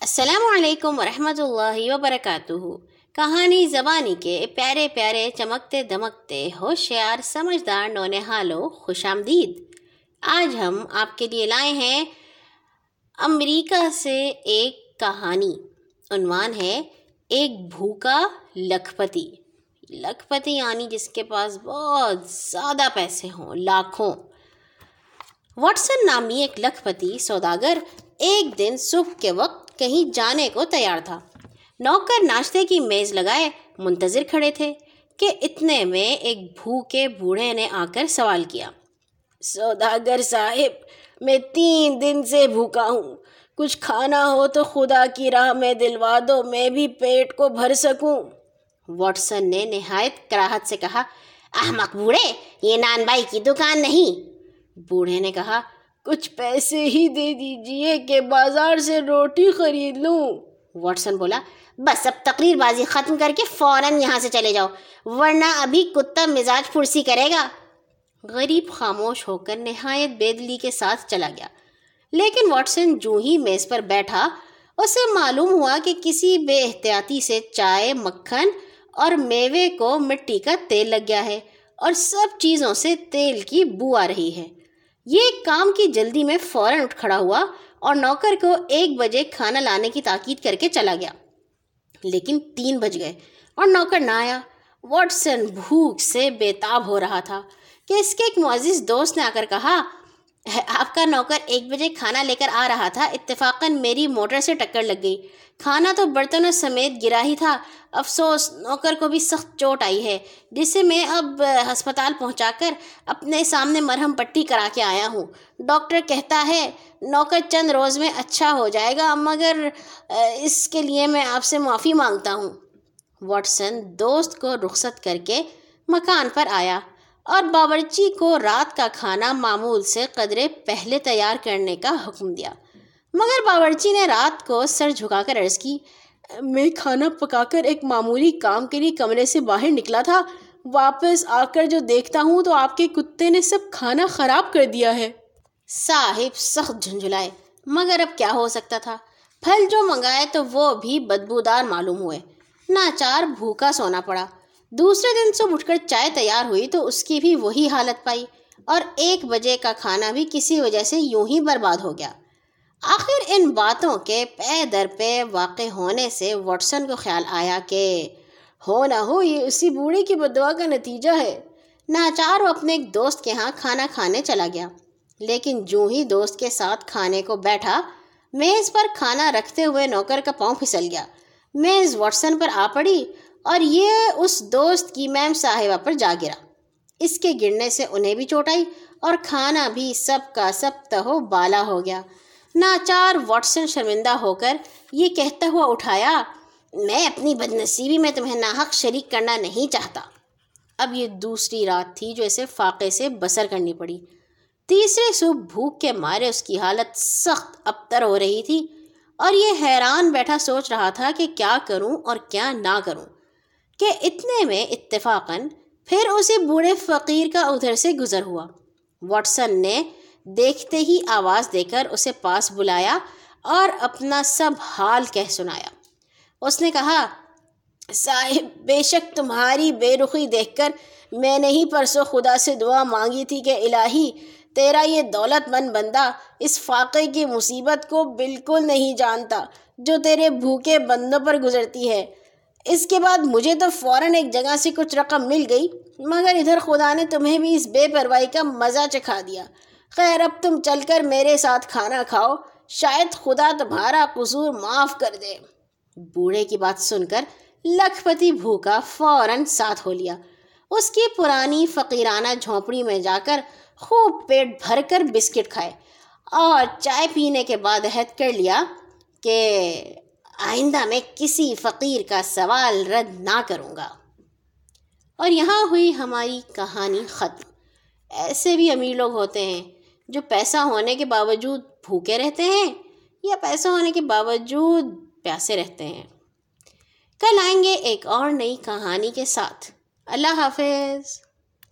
السلام علیکم ورحمۃ اللہ وبرکاتہ۔ کہانی زبانی کے پیارے پیارے چمکتے دمکتے ہوشیار، سمجھدار نونحالو خوش آمدید آج ہم آپ کے لیے لائے ہیں امریکہ سے ایک کہانی۔ عنوان ہے ایک بھوکا لکھپتی۔ لکھپتی یعنی جس کے پاس بہت زیادہ پیسے ہوں، لاکھوں۔ واٹسن نامی ایک لکھپتی سوداگر ایک دن صبح کے وقت کہیں جانے کو تیار تھا۔ نوکر ناشتے کی میز لگائے منتظر کھڑے تھے کہ اتنے میں ایک بھوکے بوڑھے نے آ کر سوال کیا۔ سوداگر صاحب، میں تین دن سے بھوکا ہوں۔ کچھ کھانا ہو تو خدا کی راہ میں دلوا دو، میں بھی پیٹ کو بھر سکوں۔ واٹسن نے نہایت کراہت سے کہا، احمق بوڑھے، یہ نان بائی کی دکان نہیں۔ بوڑھے نے کہا کچھ پیسے ہی دے دیجیے کہ بازار سے روٹی خرید لوں۔ واٹسن بولا، بس اب تقریر بازی ختم کر کے فوراً یہاں سے چلے جاؤ، ورنہ ابھی کتا مزاج پھرسی کرے گا۔ غریب خاموش ہو کر نہایت بےدلی کے ساتھ چلا گیا۔ لیکن واٹسن جو ہی میز پر بیٹھا، اسے معلوم ہوا کہ کسی بے احتیاطی سے چائے، مکھن اور میوے کو مٹی کا تیل لگ گیا ہے اور سب چیزوں سے تیل کی بو آ رہی ہے۔ یہ کام کی جلدی میں فوراً اٹھ کھڑا ہوا اور نوکر کو ایک بجے کھانا لانے کی تاکید کر کے چلا گیا۔ لیکن تین بج گئے اور نوکر نہ آیا۔ واٹسن بھوک سے بےتاب ہو رہا تھا کہ اس کے ایک معزز دوست نے آ کر کہا آپ کا نوکر ایک بجے کھانا لے کر آ رہا تھا۔ اتفاقاً میری موٹر سے ٹکر لگ گئی۔ کھانا تو برتنوں سمیت گرا ہی تھا۔ افسوس، نوکر کو بھی سخت چوٹ آئی ہے، جسے میں اب ہسپتال پہنچا کر اپنے سامنے مرہم پٹی کرا کے آیا ہوں۔ ڈاکٹر کہتا ہے، نوکر چند روز میں اچھا ہو جائے گا، مگر اس کے لیے میں آپ سے معافی مانگتا ہوں۔ واٹسن دوست کو رخصت کر کے مکان پر آیا۔ اور باورچی کو رات کا کھانا معمول سے قدرے پہلے تیار کرنے کا حکم دیا۔ مگر باورچی نے رات کو سر جھکا کر عرض کی، میں کھانا پکا کر ایک معمولی کام کے لیے کمرے سے باہر نکلا تھا۔ واپس آ کر جو دیکھتا ہوں تو آپ کے کتے نے سب کھانا خراب کر دیا ہے۔ صاحب سخت جھنجھلائے، مگر اب کیا ہو سکتا تھا؟ پھل جو منگائے تو وہ بھی بدبودار معلوم ہوئے۔ ناچار بھوکا سونا پڑا۔ دوسرے دن صبح اٹھ کر چائے تیار ہوئی تو اس کی بھی وہی حالت پائی اور ایک بجے کا کھانا بھی کسی وجہ سے یوں ہی برباد ہو گیا۔ آخر ان باتوں کے پے در پہ واقع ہونے سے واٹسن کو خیال آیا کہ ہو نہ ہو، یہ اسی بوڑھے کی بدعا کا نتیجہ ہے۔ ناچار وہ اپنے ایک دوست کے ہاں کھانا کھانے چلا گیا۔ لیکن جو ہی دوست کے ساتھ کھانے کو بیٹھا، میز پر کھانا رکھتے ہوئے نوکر کا پاؤں پھسل گیا۔ میز واٹسن پر آ پڑی۔ اور یہ اس دوست کی میم صاحبہ پر جا گرا۔ اس کے گرنے سے انہیں بھی چوٹ آئی اور کھانا بھی سب کا سب تہو بالا ہو گیا۔ ناچار واٹسن شرمندہ ہو کر یہ کہتا ہوا اٹھایا، میں اپنی بد نصیبی میں تمہیں ناحق شریک کرنا نہیں چاہتا۔ اب یہ دوسری رات تھی جو اسے فاقے سے بسر کرنی پڑی۔ تیسرے صبح بھوک کے مارے اس کی حالت سخت ابتر ہو رہی تھی اور یہ حیران بیٹھا سوچ رہا تھا کہ کیا کروں اور کیا نہ کروں۔ کہ اتنے میں اتفاقاً پھر اسے بوڑھے فقیر کا ادھر سے گزر ہوا۔ واٹسن نے دیکھتے ہی آواز دے کر اسے پاس بلایا اور اپنا سب حال کہہ سنایا۔ اس نے کہا، صاحب، بے شک تمہاری بے رخی دیکھ کر میں نے ہی پرسوں خدا سے دعا مانگی تھی کہ الہی، تیرا یہ دولت مند بندہ اس فاقے کی مصیبت کو بالکل نہیں جانتا جو تیرے بھوکے بندوں پر گزرتی ہے۔ اس کے بعد مجھے تو فوراً ایک جگہ سے کچھ رقم مل گئی، مگر ادھر خدا نے تمہیں بھی اس بے پرواہی کا مزہ چکھا دیا۔ خیر، اب تم چل کر میرے ساتھ کھانا کھاؤ، شاید خدا تمہارا قصور معاف کر دے۔ بوڑھے کی بات سن کر لکھ پتی بھوکا فوراً ساتھ ہو لیا۔ اس کی پرانی فقیرانہ جھونپڑی میں جا کر خوب پیٹ بھر کر بسکٹ کھائے اور چائے پینے کے بعد عہد کر لیا کہ آئندہ میں کسی فقیر کا سوال رد نہ کروں گا۔ اور یہاں ہوئی ہماری کہانی ختم۔ ایسے بھی امیر لوگ ہوتے ہیں جو پیسہ ہونے کے باوجود بھوکے رہتے ہیں یا پیسہ ہونے کے باوجود پیاسے رہتے ہیں۔ کل آئیں گے ایک اور نئی کہانی کے ساتھ۔ اللہ حافظ۔